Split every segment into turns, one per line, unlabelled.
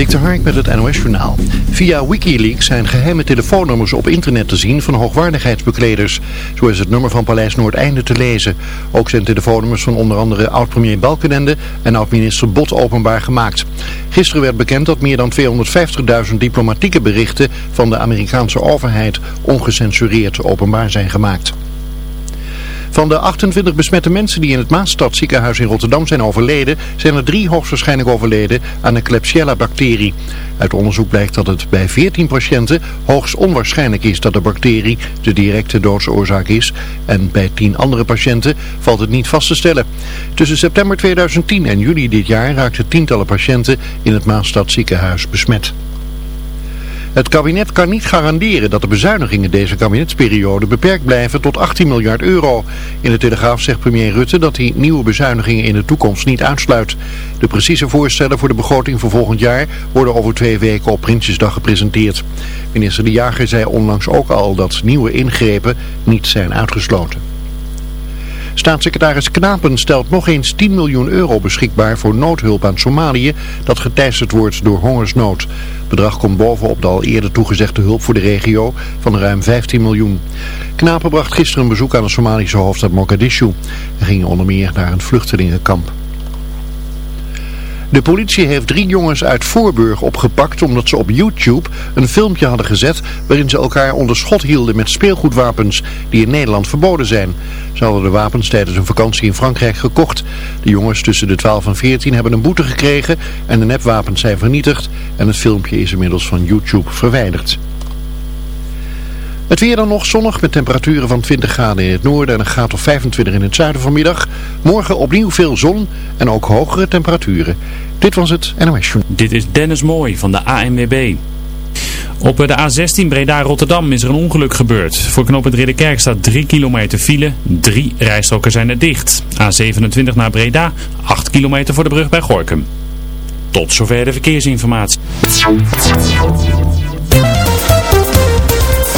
Dik Hark met het NOS Journaal. Via Wikileaks zijn geheime telefoonnummers op internet te zien van hoogwaardigheidsbekleders. Zo is het nummer van Paleis Noordeinde te lezen. Ook zijn telefoonnummers van onder andere oud-premier Balkenende en oud-minister Bot openbaar gemaakt. Gisteren werd bekend dat meer dan 250.000 diplomatieke berichten van de Amerikaanse overheid ongecensureerd openbaar zijn gemaakt. Van de 28 besmette mensen die in het Maastadziekenhuis in Rotterdam zijn overleden, zijn er drie hoogstwaarschijnlijk overleden aan de Klebsiella-bacterie. Uit onderzoek blijkt dat het bij 14 patiënten hoogst onwaarschijnlijk is dat de bacterie de directe doodsoorzaak is. En bij 10 andere patiënten valt het niet vast te stellen. Tussen september 2010 en juli dit jaar raakten tientallen patiënten in het Maastadziekenhuis besmet. Het kabinet kan niet garanderen dat de bezuinigingen deze kabinetsperiode beperkt blijven tot 18 miljard euro. In de Telegraaf zegt premier Rutte dat hij nieuwe bezuinigingen in de toekomst niet uitsluit. De precieze voorstellen voor de begroting voor volgend jaar worden over twee weken op Prinsjesdag gepresenteerd. Minister De Jager zei onlangs ook al dat nieuwe ingrepen niet zijn uitgesloten. Staatssecretaris Knapen stelt nog eens 10 miljoen euro beschikbaar voor noodhulp aan Somalië dat geteisterd wordt door hongersnood. Het bedrag komt bovenop de al eerder toegezegde hulp voor de regio van ruim 15 miljoen. Knapen bracht gisteren een bezoek aan de Somalische hoofdstad Mogadishu. Hij ging onder meer naar een vluchtelingenkamp. De politie heeft drie jongens uit Voorburg opgepakt omdat ze op YouTube een filmpje hadden gezet waarin ze elkaar onder schot hielden met speelgoedwapens die in Nederland verboden zijn. Ze hadden de wapens tijdens een vakantie in Frankrijk gekocht. De jongens tussen de 12 en 14 hebben een boete gekregen en de nepwapens zijn vernietigd en het filmpje is inmiddels van YouTube verwijderd. Het weer dan nog zonnig met temperaturen van 20 graden in het noorden en een graad of 25 in het zuiden vanmiddag. Morgen opnieuw veel zon en ook hogere temperaturen. Dit was het NOS
Dit is Dennis Mooi van de ANWB. Op de A16 Breda-Rotterdam is er een ongeluk gebeurd. Voor knooppunt Ridderkerk staat 3 kilometer file. Drie rijstroken zijn er dicht. A27 naar Breda, 8 kilometer voor de brug bij Gorkum. Tot zover de verkeersinformatie.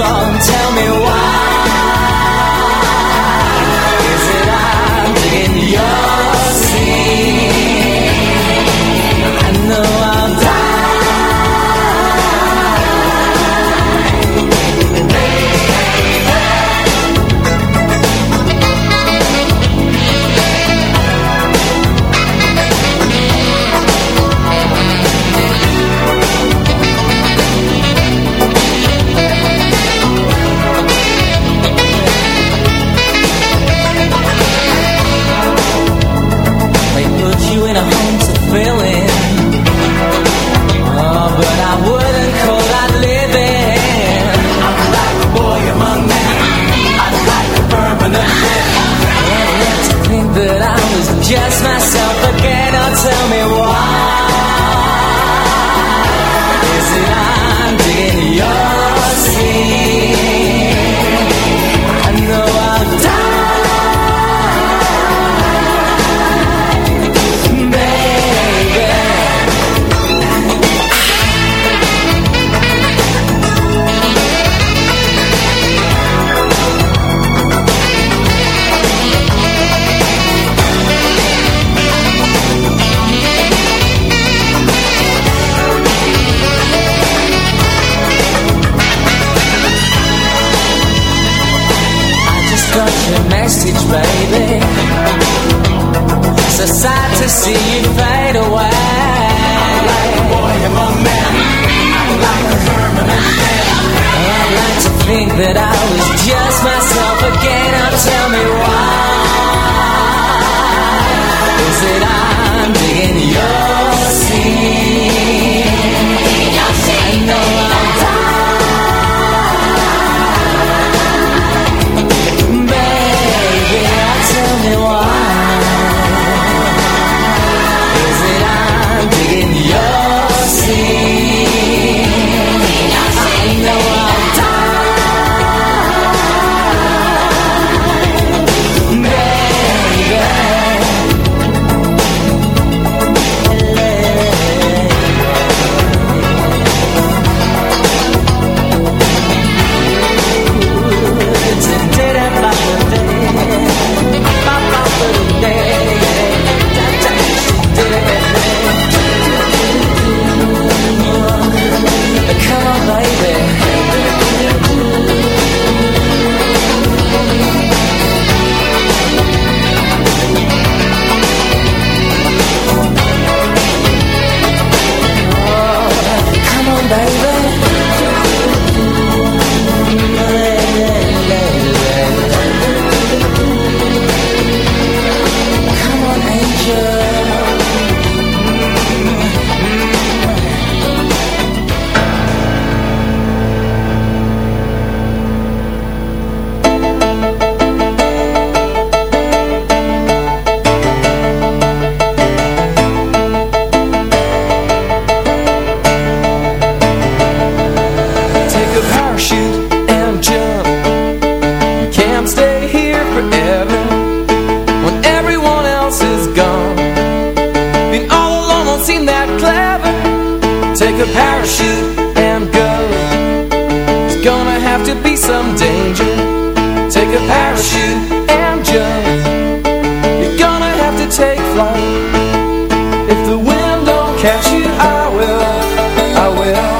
long have to be some danger. Take a parachute and jump. You're gonna have to take flight. If the wind don't catch you, I will, I will.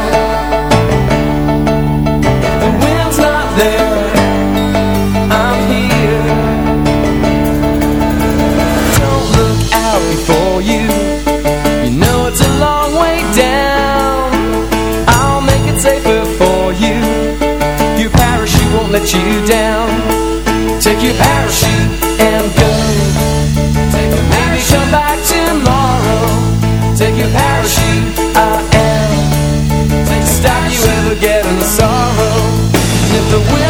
put you down. Take your parachute and go. Take your Maybe come back tomorrow. Take your parachute, I am. Stop you ever getting sorrow. And if the wind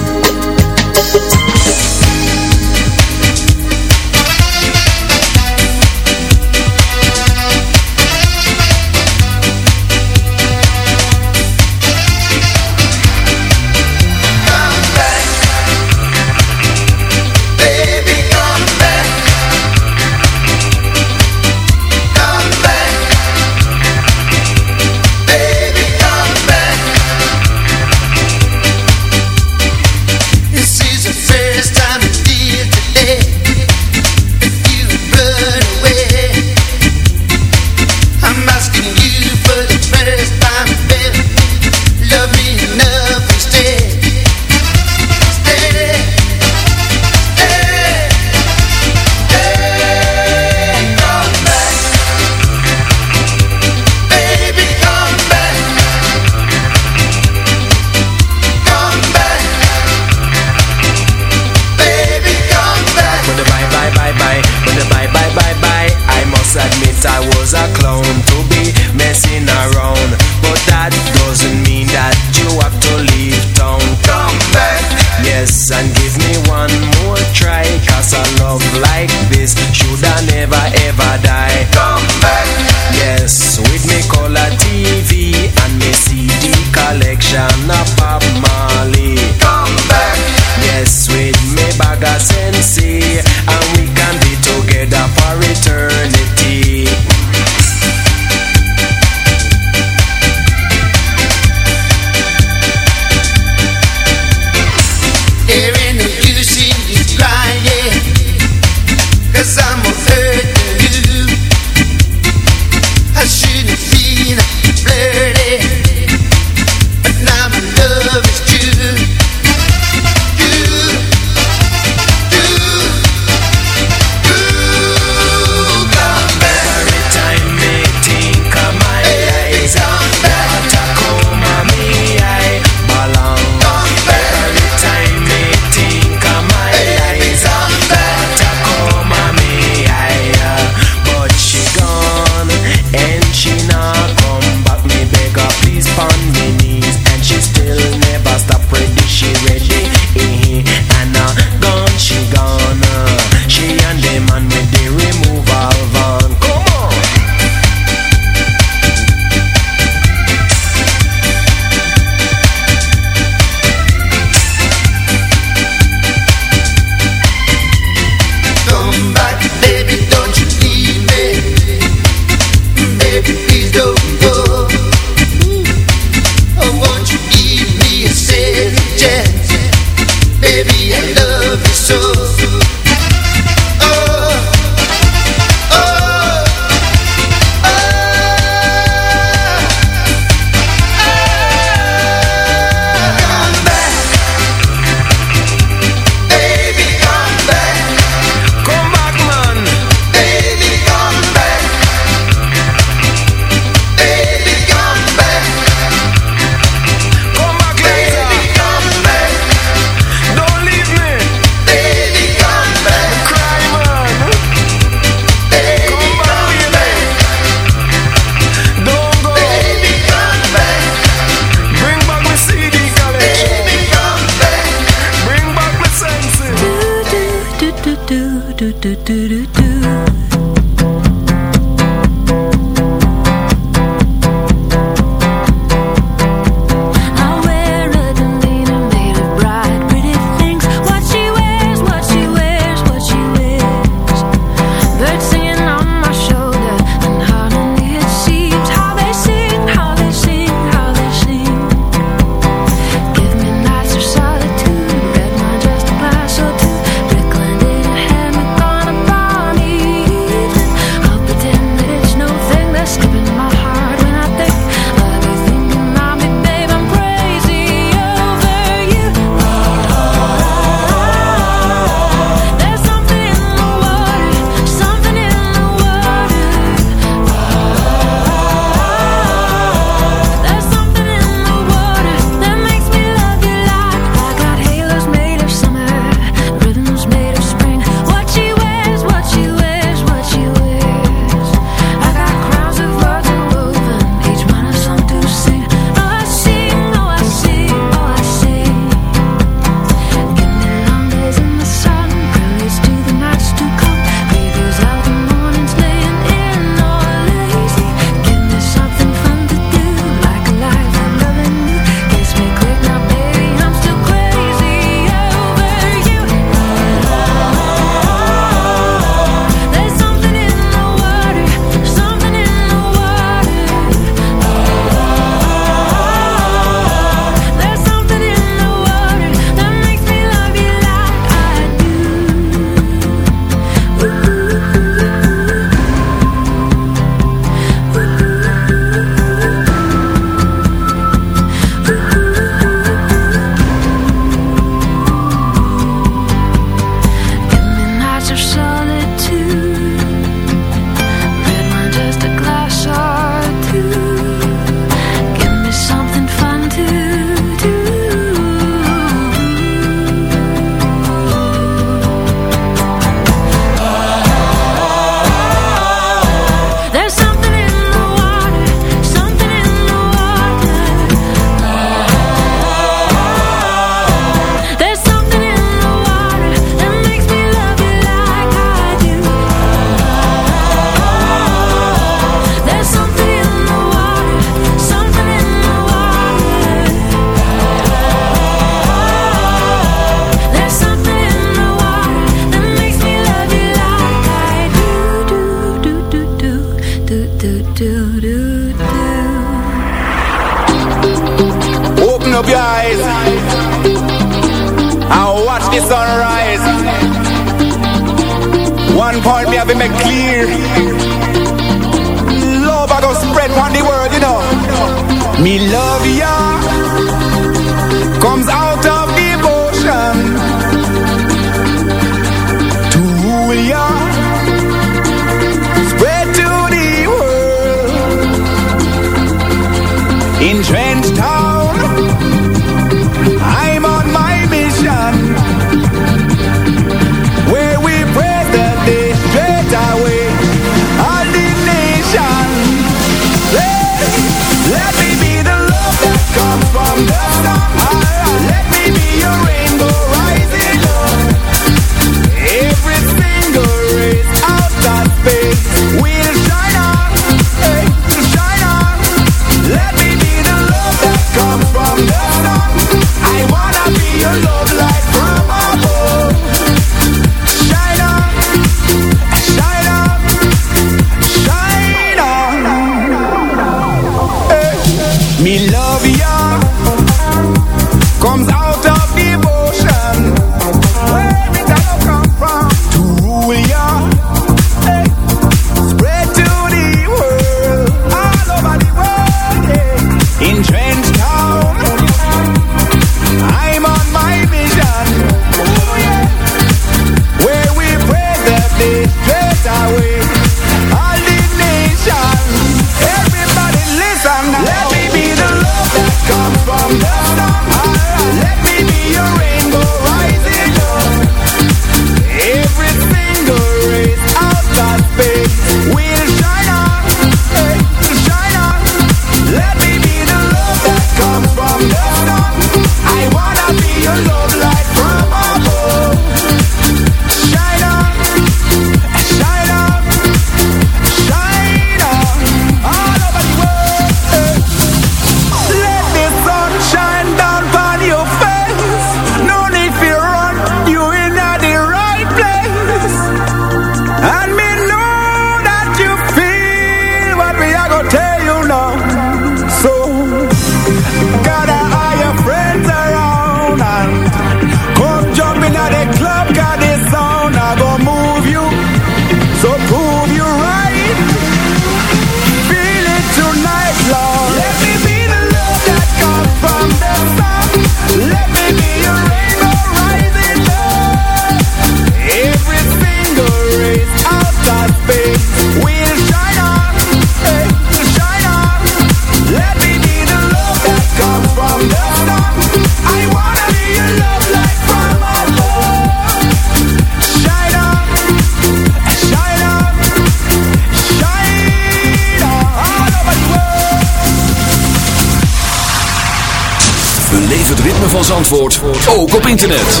van Zandvoort ook op internet.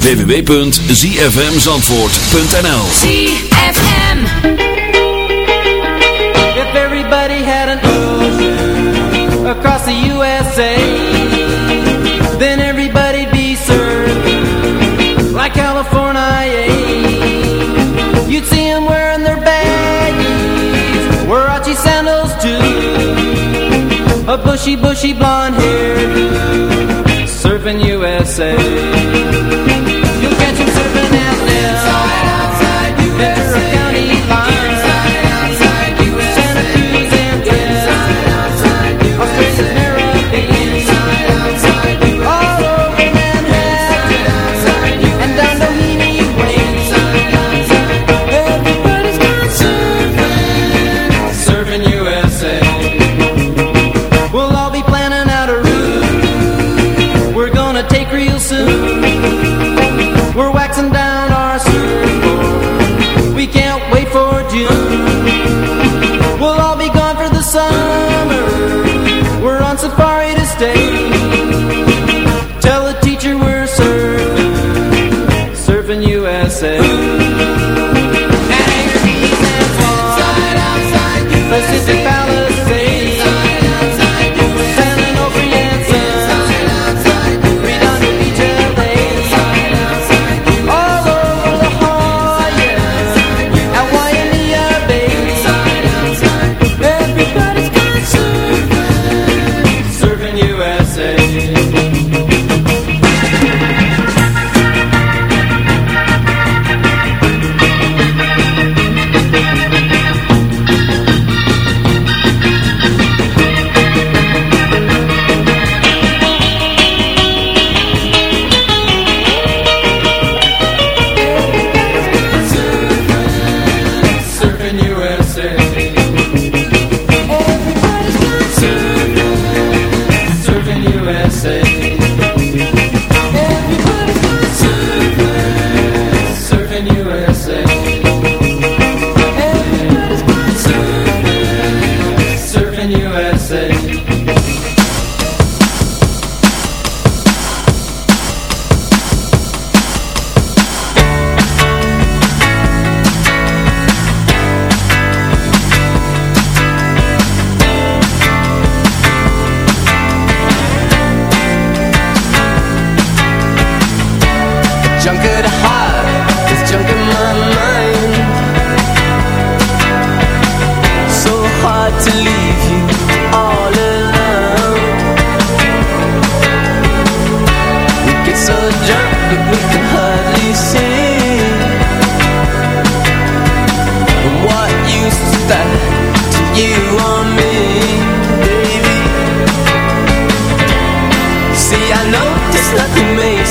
www.zfmzandvoort.nl
ZFM
If everybody had an ocean across the USA Then everybody'd be served like California You'd see them wearing their baggies, Warachi sandals too. A bushy, bushy blonde hair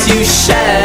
you
share.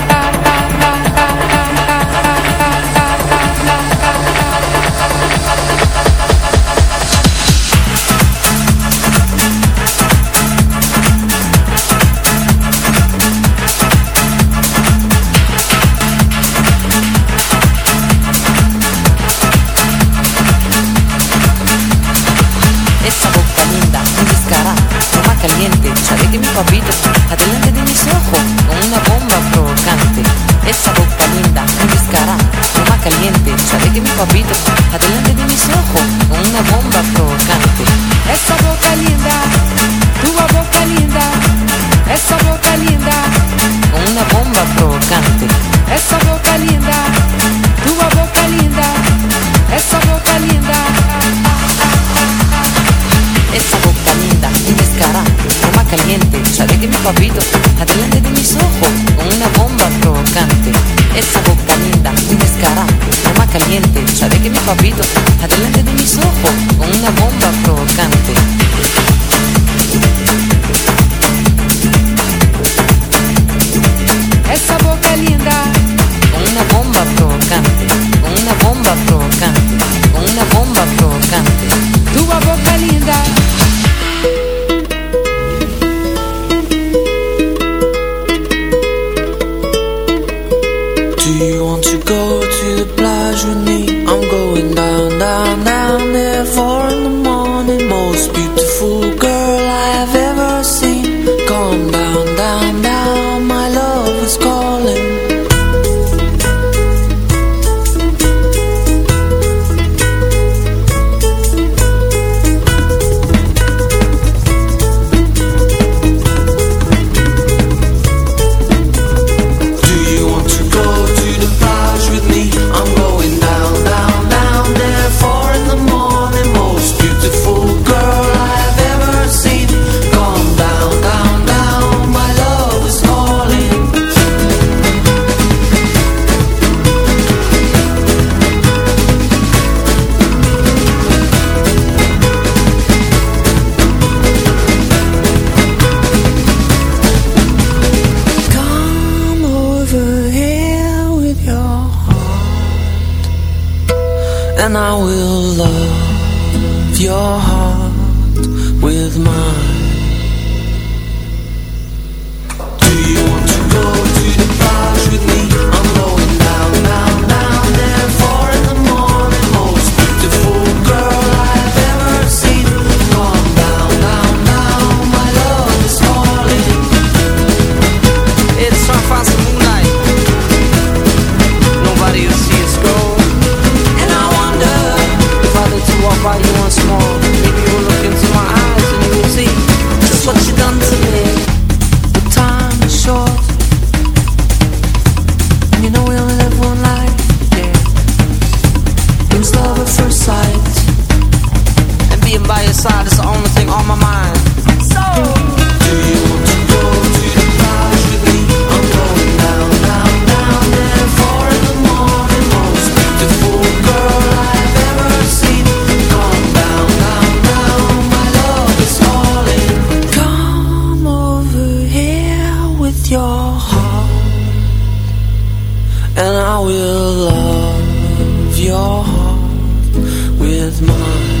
will love your heart with mine.